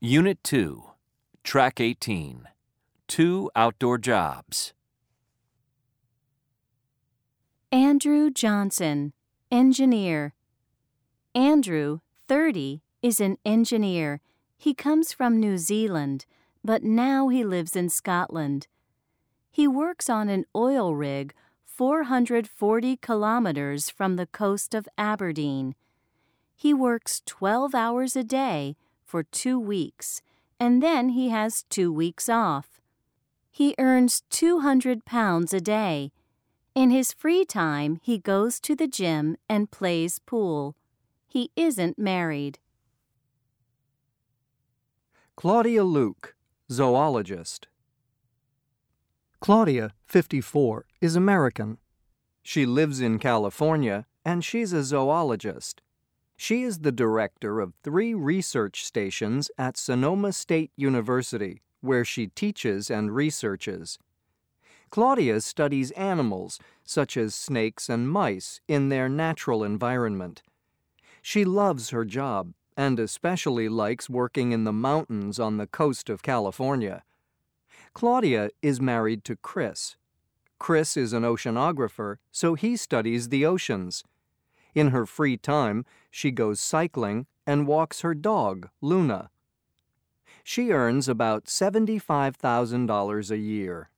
Unit 2, Track 18. Two outdoor jobs. Andrew Johnson, engineer. Andrew, 30, is an engineer. He comes from New Zealand, but now he lives in Scotland. He works on an oil rig 440 kilometers from the coast of Aberdeen. He works 12 hours a day for two weeks, and then he has two weeks off. He earns 200 pounds a day. In his free time, he goes to the gym and plays pool. He isn't married. Claudia Luke, zoologist. Claudia, 54, is American. She lives in California and she's a zoologist. She is the director of three research stations at Sonoma State University, where she teaches and researches. Claudia studies animals, such as snakes and mice, in their natural environment. She loves her job and especially likes working in the mountains on the coast of California. Claudia is married to Chris. Chris is an oceanographer, so he studies the oceans. In her free time, she goes cycling and walks her dog, Luna. She earns about $75,000 a year.